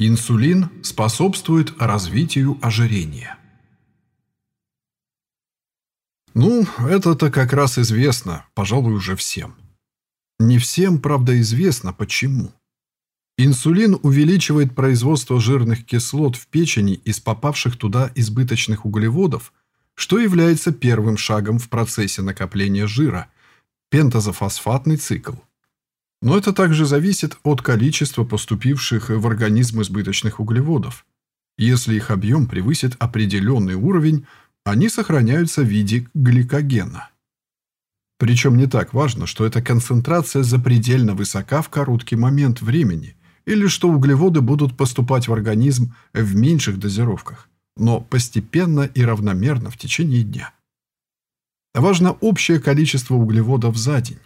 Инсулин способствует развитию ожирения. Ну, это-то как раз известно, пожалуй, уже всем. Не всем, правда, известно, почему. Инсулин увеличивает производство жирных кислот в печени из попавших туда избыточных углеводов, что является первым шагом в процессе накопления жира – пентазофосфатный цикл. Но это также зависит от количества поступивших в организм избыточных углеводов. Если их объем превысит определенный уровень, они сохраняются в виде гликогена. Причем не так важно, что эта концентрация запредельно высока в короткий момент времени, или что углеводы будут поступать в организм в меньших дозировках, но постепенно и равномерно в течение дня. Важно общее количество углеводов за день.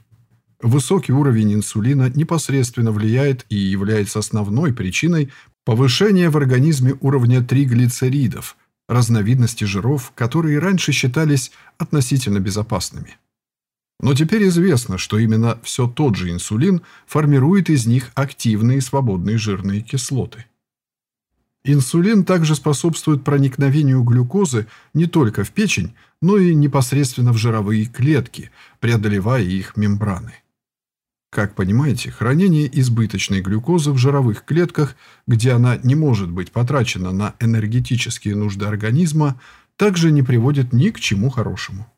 Высокий уровень инсулина непосредственно влияет и является основной причиной повышения в организме уровня триглицеридов, разновидности жиров, которые раньше считались относительно безопасными. Но теперь известно, что именно все тот же инсулин формирует из них активные свободные жирные кислоты. Инсулин также способствует проникновению глюкозы не только в печень, но и непосредственно в жировые клетки, преодолевая их мембраны. Как понимаете, хранение избыточной глюкозы в жировых клетках, где она не может быть потрачена на энергетические нужды организма, также не приводит ни к чему хорошему.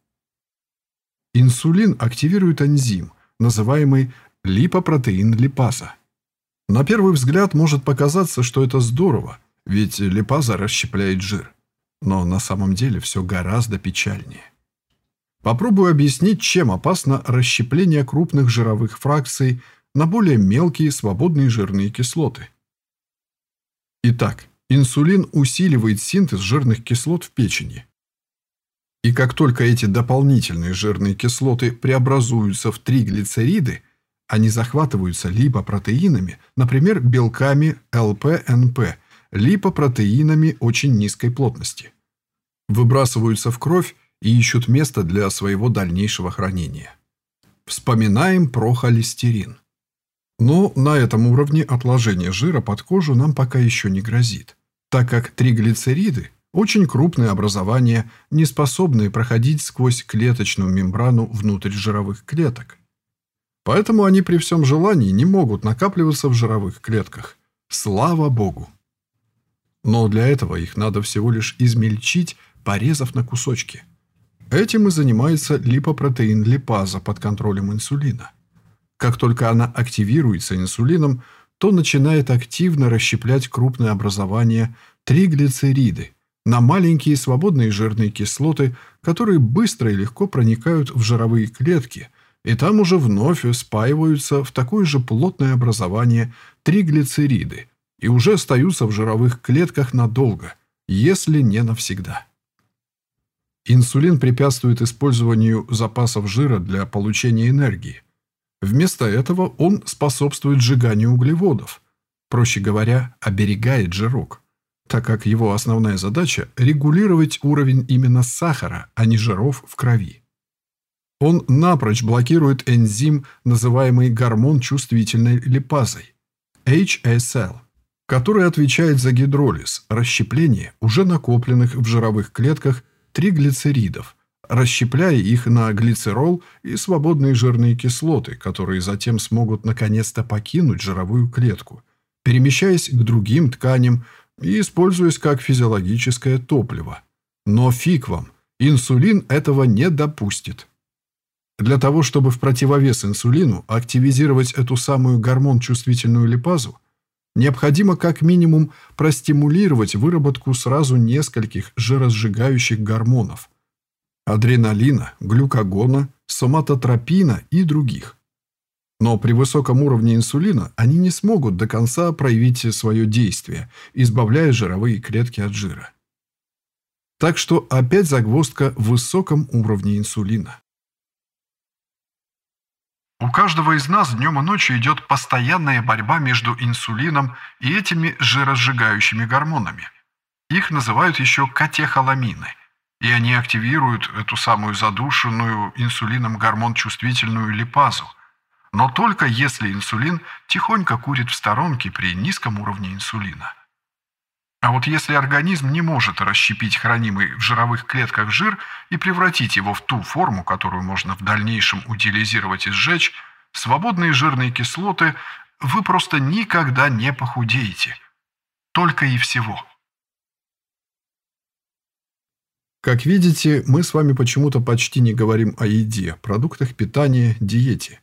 Инсулин активирует энзим, называемый липопротеин липаза. На первый взгляд может показаться, что это здорово, ведь липаза расщепляет жир. Но на самом деле все гораздо печальнее. Попробую объяснить, чем опасно расщепление крупных жировых фракций на более мелкие свободные жирные кислоты. Итак, инсулин усиливает синтез жирных кислот в печени. И как только эти дополнительные жирные кислоты преобразуются в триглицериды, они захватываются липопротеинами, например, белками ЛПНП, липопротеинами очень низкой плотности. Выбрасываются в кровь и ищут место для своего дальнейшего хранения. Вспоминаем про холестерин. Но на этом уровне отложение жира под кожу нам пока еще не грозит, так как триглицериды – очень крупные образования, не способные проходить сквозь клеточную мембрану внутрь жировых клеток. Поэтому они при всем желании не могут накапливаться в жировых клетках. Слава Богу! Но для этого их надо всего лишь измельчить, порезав на кусочки – Этим и занимается липопротеин липаза под контролем инсулина. Как только она активируется инсулином, то начинает активно расщеплять крупные образования триглицериды на маленькие свободные жирные кислоты, которые быстро и легко проникают в жировые клетки, и там уже вновь спаиваются в такое же плотное образование триглицериды и уже остаются в жировых клетках надолго, если не навсегда. Инсулин препятствует использованию запасов жира для получения энергии. Вместо этого он способствует сжиганию углеводов. Проще говоря, оберегает жирок, так как его основная задача – регулировать уровень именно сахара, а не жиров в крови. Он напрочь блокирует энзим, называемый гормон чувствительной липазой – HSL, который отвечает за гидролиз, расщепление уже накопленных в жировых клетках триглицеридов, расщепляя их на глицерол и свободные жирные кислоты, которые затем смогут наконец-то покинуть жировую клетку, перемещаясь к другим тканям и используясь как физиологическое топливо. Но фиг вам, инсулин этого не допустит. Для того, чтобы в противовес инсулину активизировать эту самую гормон-чувствительную липазу, Необходимо как минимум простимулировать выработку сразу нескольких жиросжигающих гормонов – адреналина, глюкагона, соматотропина и других. Но при высоком уровне инсулина они не смогут до конца проявить свое действие, избавляя жировые клетки от жира. Так что опять загвоздка в высоком уровне инсулина. У каждого из нас днем и ночью идет постоянная борьба между инсулином и этими жиросжигающими гормонами. Их называют еще катехоламины, и они активируют эту самую задушенную инсулином гормон-чувствительную липазу, но только если инсулин тихонько курит в сторонке при низком уровне инсулина. А вот если организм не может расщепить хранимый в жировых клетках жир и превратить его в ту форму, которую можно в дальнейшем утилизировать и сжечь, свободные жирные кислоты, вы просто никогда не похудеете. Только и всего. Как видите, мы с вами почему-то почти не говорим о еде, продуктах питания, диете.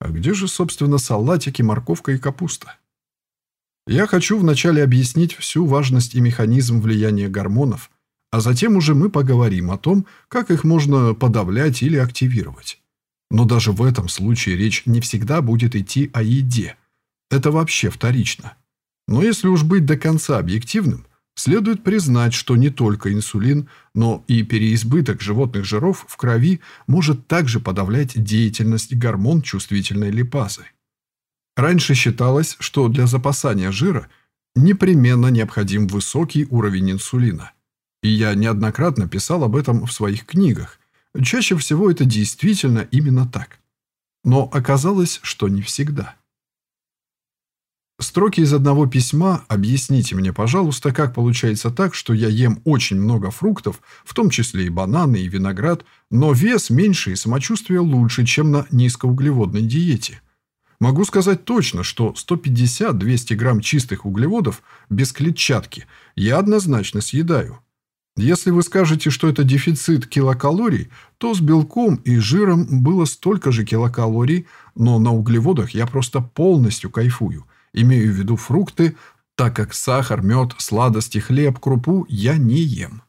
А где же, собственно, салатики, морковка и капуста? Я хочу вначале объяснить всю важность и механизм влияния гормонов, а затем уже мы поговорим о том, как их можно подавлять или активировать. Но даже в этом случае речь не всегда будет идти о еде. Это вообще вторично. Но если уж быть до конца объективным, следует признать, что не только инсулин, но и переизбыток животных жиров в крови может также подавлять деятельность гормон чувствительной липазы. Раньше считалось, что для запасания жира непременно необходим высокий уровень инсулина. И я неоднократно писал об этом в своих книгах, Чаще всего это действительно именно так. Но оказалось, что не всегда. Строки из одного письма «Объясните мне, пожалуйста, как получается так, что я ем очень много фруктов, в том числе и бананы, и виноград, но вес меньше и самочувствие лучше, чем на низкоуглеводной диете». Могу сказать точно, что 150-200 грамм чистых углеводов без клетчатки я однозначно съедаю. Если вы скажете, что это дефицит килокалорий, то с белком и жиром было столько же килокалорий, но на углеводах я просто полностью кайфую. Имею в виду фрукты, так как сахар, мед, сладости, хлеб, крупу я не ем.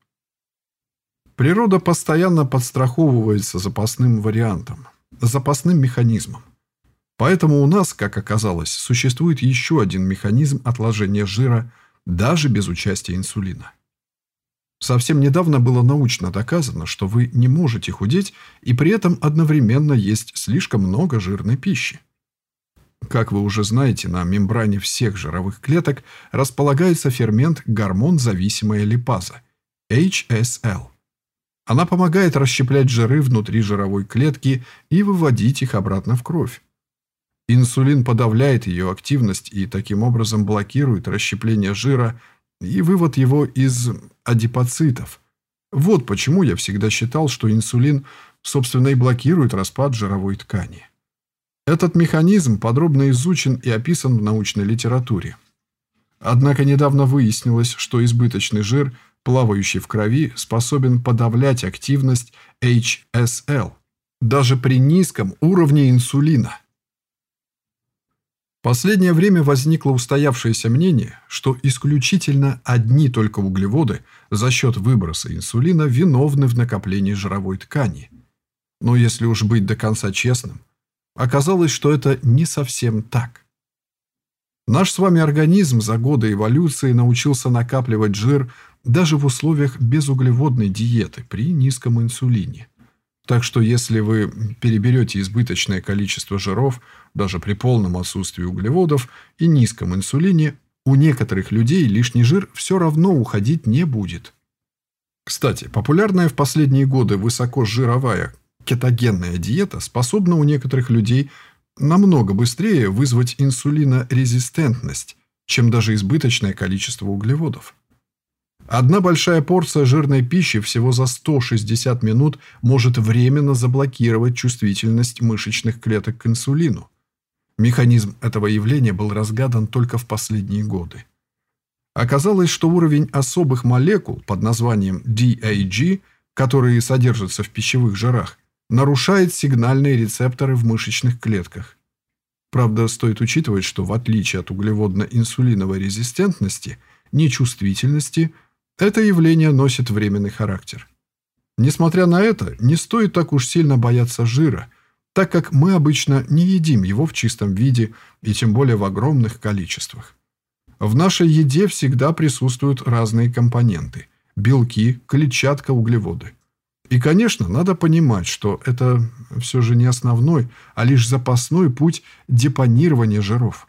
Природа постоянно подстраховывается запасным вариантом, запасным механизмом. Поэтому у нас, как оказалось, существует еще один механизм отложения жира даже без участия инсулина. Совсем недавно было научно доказано, что вы не можете худеть и при этом одновременно есть слишком много жирной пищи. Как вы уже знаете, на мембране всех жировых клеток располагается фермент гормон-зависимая липаза – HSL. Она помогает расщеплять жиры внутри жировой клетки и выводить их обратно в кровь. Инсулин подавляет ее активность и таким образом блокирует расщепление жира и вывод его из адипоцитов. Вот почему я всегда считал, что инсулин, собственно, и блокирует распад жировой ткани. Этот механизм подробно изучен и описан в научной литературе. Однако недавно выяснилось, что избыточный жир, плавающий в крови, способен подавлять активность HSL даже при низком уровне инсулина. Последнее время возникло устоявшееся мнение, что исключительно одни только углеводы за счет выброса инсулина виновны в накоплении жировой ткани. Но если уж быть до конца честным, оказалось, что это не совсем так. Наш с вами организм за годы эволюции научился накапливать жир даже в условиях безуглеводной диеты при низком инсулине. Так что если вы переберете избыточное количество жиров, даже при полном отсутствии углеводов и низком инсулине, у некоторых людей лишний жир все равно уходить не будет. Кстати, популярная в последние годы высокожировая кетогенная диета способна у некоторых людей намного быстрее вызвать инсулинорезистентность, чем даже избыточное количество углеводов. Одна большая порция жирной пищи всего за 160 минут может временно заблокировать чувствительность мышечных клеток к инсулину. Механизм этого явления был разгадан только в последние годы. Оказалось, что уровень особых молекул под названием DAG, которые содержатся в пищевых жирах, нарушает сигнальные рецепторы в мышечных клетках. Правда, стоит учитывать, что в отличие от углеводно-инсулиновой резистентности, нечувствительности – это явление носит временный характер. Несмотря на это, не стоит так уж сильно бояться жира, так как мы обычно не едим его в чистом виде и тем более в огромных количествах. В нашей еде всегда присутствуют разные компоненты – белки, клетчатка, углеводы. И, конечно, надо понимать, что это все же не основной, а лишь запасной путь депонирования жиров.